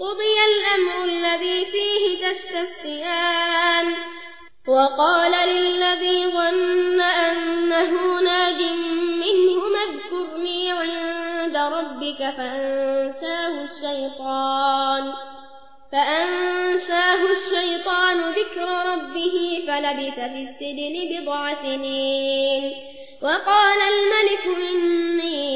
قضي الأمر الذي فيه تستفتيان وقال للذي ظن أنه ناج منه اذكرني عند ربك فأنساه الشيطان فأنساه الشيطان ذكر ربه فلبث في السجن بضع سنين وقال الملك إني